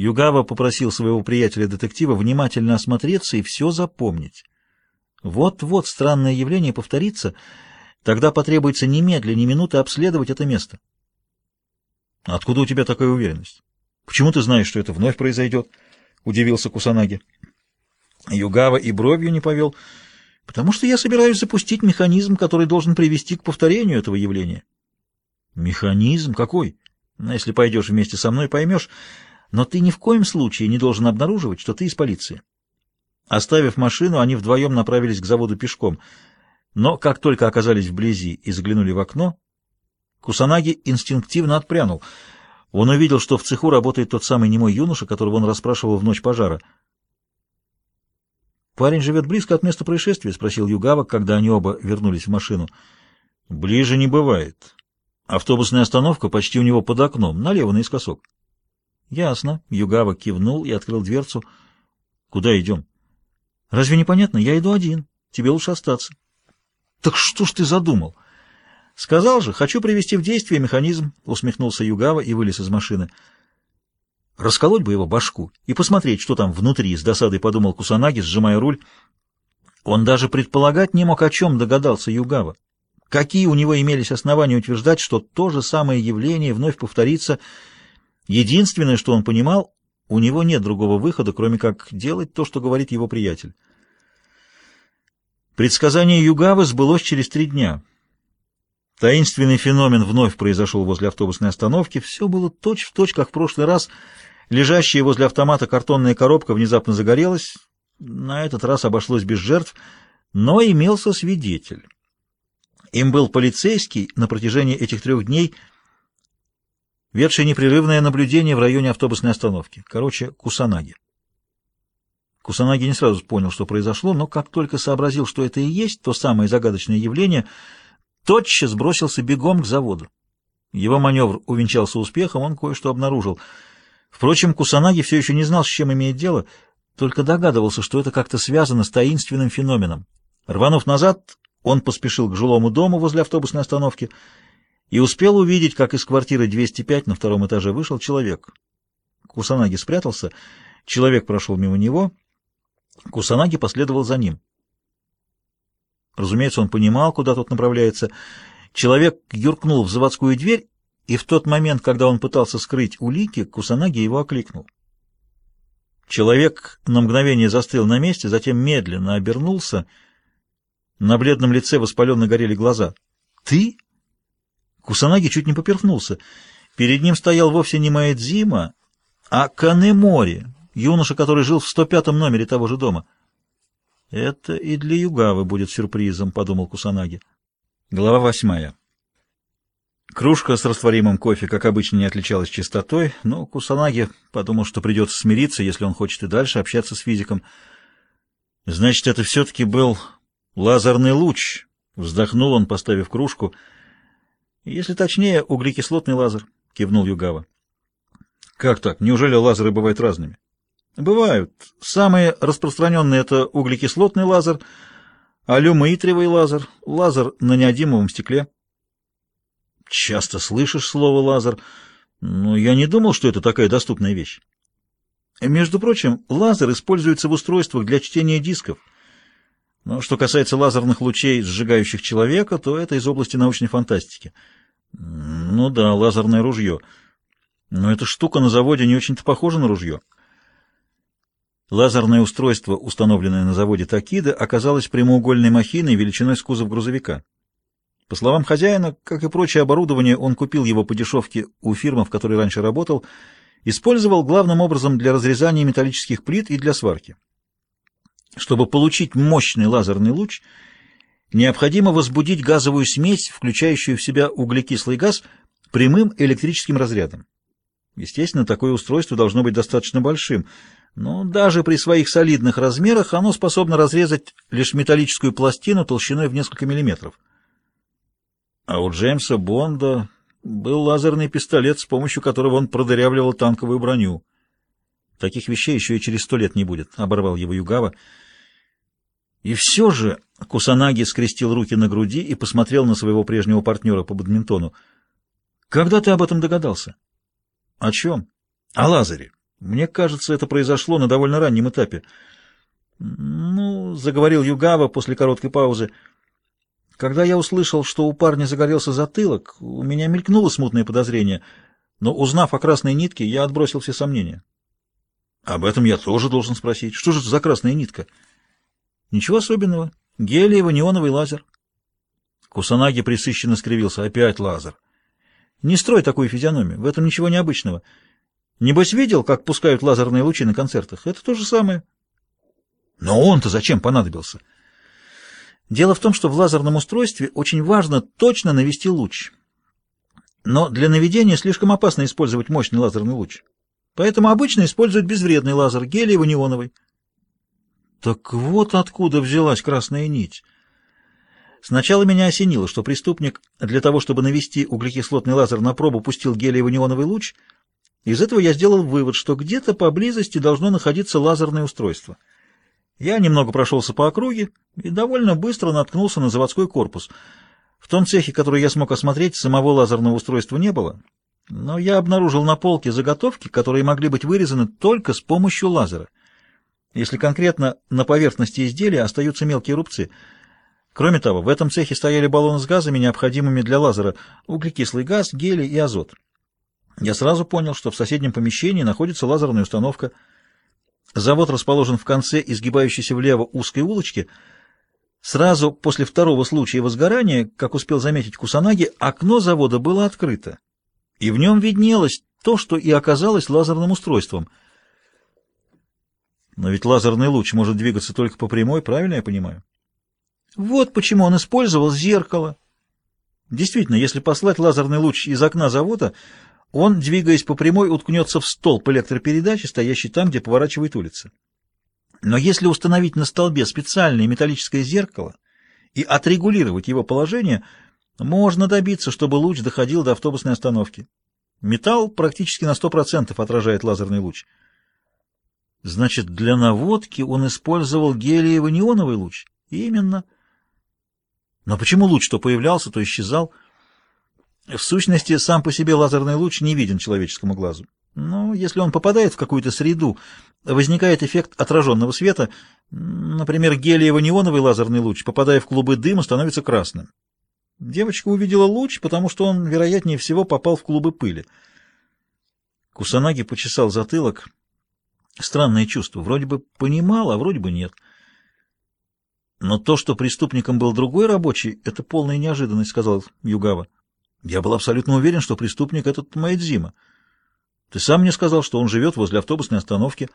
Югава попросил своего приятеля-детектива внимательно осмотреться и все запомнить. Вот-вот странное явление повторится, тогда потребуется немедленно, ни минуты обследовать это место. Откуда у тебя такая уверенность? Почему ты знаешь, что это вновь произойдет? Удивился Кусанаги. Югава и бровью не повел, потому что я собираюсь запустить механизм, который должен привести к повторению этого явления. Механизм? Какой? Ну, если пойдешь вместе со мной, поймешь. Но ты ни в коем случае не должен обнаруживать, что ты из полиции. Оставив машину, они вдвоем направились к заводу пешком. Но как только оказались вблизи и заглянули в окно, Кусанаги инстинктивно отпрянул. Он увидел, что в цеху работает тот самый немой юноша, которого он расспрашивал в ночь пожара. «Парень живет близко от места происшествия?» — спросил Югава, когда они оба вернулись в машину. «Ближе не бывает. Автобусная остановка почти у него под окном, налево наискосок». «Ясно». Югава кивнул и открыл дверцу. «Куда идем?» «Разве непонятно? Я иду один. Тебе лучше остаться». «Так что ж ты задумал?» «Сказал же, хочу привести в действие механизм», — усмехнулся Югава и вылез из машины. «Расколоть бы его башку и посмотреть, что там внутри», — с досадой подумал Кусанаги, сжимая руль. Он даже предполагать не мог, о чем догадался Югава. Какие у него имелись основания утверждать, что то же самое явление вновь повторится — Единственное, что он понимал, у него нет другого выхода, кроме как делать то, что говорит его приятель. Предсказание Югавы сбылось через три дня. Таинственный феномен вновь произошел возле автобусной остановки. Все было точь-в-точь, точь, как в прошлый раз. Лежащая возле автомата картонная коробка внезапно загорелась. На этот раз обошлось без жертв, но имелся свидетель. Им был полицейский на протяжении этих трех дней – ведший непрерывное наблюдение в районе автобусной остановки. Короче, Кусанаги. Кусанаги не сразу понял, что произошло, но как только сообразил, что это и есть то самое загадочное явление, тотчас бросился бегом к заводу. Его маневр увенчался успехом, он кое-что обнаружил. Впрочем, Кусанаги все еще не знал, с чем имеет дело, только догадывался, что это как-то связано с таинственным феноменом. Рванув назад, он поспешил к жилому дому возле автобусной остановки — и успел увидеть, как из квартиры 205 на втором этаже вышел человек. Кусанаги спрятался, человек прошел мимо него, Кусанаги последовал за ним. Разумеется, он понимал, куда тот направляется. Человек юркнул в заводскую дверь, и в тот момент, когда он пытался скрыть улики, Кусанаги его окликнул. Человек на мгновение застыл на месте, затем медленно обернулся. На бледном лице воспаленно горели глаза. «Ты?» Кусанаги чуть не поперхнулся. Перед ним стоял вовсе не Маэдзима, а Канемори, юноша, который жил в 105-м номере того же дома. «Это и для Югавы будет сюрпризом», — подумал Кусанаги. Глава восьмая. Кружка с растворимым кофе, как обычно, не отличалась чистотой, но Кусанаги подумал, что придется смириться, если он хочет и дальше общаться с физиком. «Значит, это все-таки был лазерный луч», — вздохнул он, поставив кружку — если точнее, углекислотный лазер, кивнул Югава. Как так? Неужели лазеры бывают разными? Бывают. Самые распространенные это углекислотный лазер, алюмитриевый лазер, лазер на неодимовом стекле. Часто слышишь слово лазер, но я не думал, что это такая доступная вещь. Между прочим, лазер используется в устройствах для чтения дисков. Но что касается лазерных лучей, сжигающих человека, то это из области научной фантастики. Ну да, лазерное ружье. Но эта штука на заводе не очень-то похожа на ружье. Лазерное устройство, установленное на заводе Такида, оказалось прямоугольной махиной величиной с кузов грузовика. По словам хозяина, как и прочее оборудование, он купил его по дешевке у фирмы, в которой раньше работал, использовал главным образом для разрезания металлических плит и для сварки. Чтобы получить мощный лазерный луч, необходимо возбудить газовую смесь, включающую в себя углекислый газ, прямым электрическим разрядом. Естественно, такое устройство должно быть достаточно большим, но даже при своих солидных размерах оно способно разрезать лишь металлическую пластину толщиной в несколько миллиметров. А у Джеймса Бонда был лазерный пистолет, с помощью которого он продырявливал танковую броню. Таких вещей еще и через сто лет не будет, — оборвал его Югава. И все же Кусанаги скрестил руки на груди и посмотрел на своего прежнего партнера по бадминтону. «Когда ты об этом догадался?» «О чем?» «О Лазаре. Мне кажется, это произошло на довольно раннем этапе. Ну, заговорил Югава после короткой паузы. Когда я услышал, что у парня загорелся затылок, у меня мелькнуло смутное подозрение, но, узнав о красной нитке, я отбросил все сомнения. Об этом я тоже должен спросить. Что же это за красная нитка? Ничего особенного. Гелиево-неоновый лазер. Кусанаги присыщенно скривился. Опять лазер. Не строй такую физиономию. В этом ничего необычного. Небось видел, как пускают лазерные лучи на концертах? Это то же самое. Но он-то зачем понадобился? Дело в том, что в лазерном устройстве очень важно точно навести луч. Но для наведения слишком опасно использовать мощный лазерный луч. Поэтому обычно используют безвредный лазер, гелиево-неоновый. Так вот откуда взялась красная нить. Сначала меня осенило, что преступник для того, чтобы навести углекислотный лазер на пробу, пустил гелиево-неоновый луч. Из этого я сделал вывод, что где-то поблизости должно находиться лазерное устройство. Я немного прошелся по округе и довольно быстро наткнулся на заводской корпус. В том цехе, который я смог осмотреть, самого лазерного устройства не было, но я обнаружил на полке заготовки, которые могли быть вырезаны только с помощью лазера. Если конкретно, на поверхности изделия остаются мелкие рубцы. Кроме того, в этом цехе стояли баллоны с газами, необходимыми для лазера, углекислый газ, гелий и азот. Я сразу понял, что в соседнем помещении находится лазерная установка. Завод расположен в конце изгибающейся влево узкой улочки. Сразу после второго случая возгорания, как успел заметить Кусанаги, окно завода было открыто, и в нем виднелось то, что и оказалось лазерным устройством — но ведь лазерный луч может двигаться только по прямой, правильно я понимаю? Вот почему он использовал зеркало. Действительно, если послать лазерный луч из окна завода, он, двигаясь по прямой, уткнется в столб электропередачи, стоящий там, где поворачивает улица. Но если установить на столбе специальное металлическое зеркало и отрегулировать его положение, можно добиться, чтобы луч доходил до автобусной остановки. Металл практически на 100% отражает лазерный луч. Значит, для наводки он использовал гелиево-неоновый луч? Именно. Но почему луч то появлялся, то исчезал? В сущности, сам по себе лазерный луч не виден человеческому глазу. Но если он попадает в какую-то среду, возникает эффект отраженного света. Например, гелиево-неоновый лазерный луч, попадая в клубы дыма, становится красным. Девочка увидела луч, потому что он, вероятнее всего, попал в клубы пыли. Кусанаги почесал затылок. Странное чувство. Вроде бы понимал, а вроде бы нет. Но то, что преступником был другой рабочий, это полная неожиданность, сказал Югава. Я был абсолютно уверен, что преступник этот Майдзима. Ты сам мне сказал, что он живет возле автобусной остановки.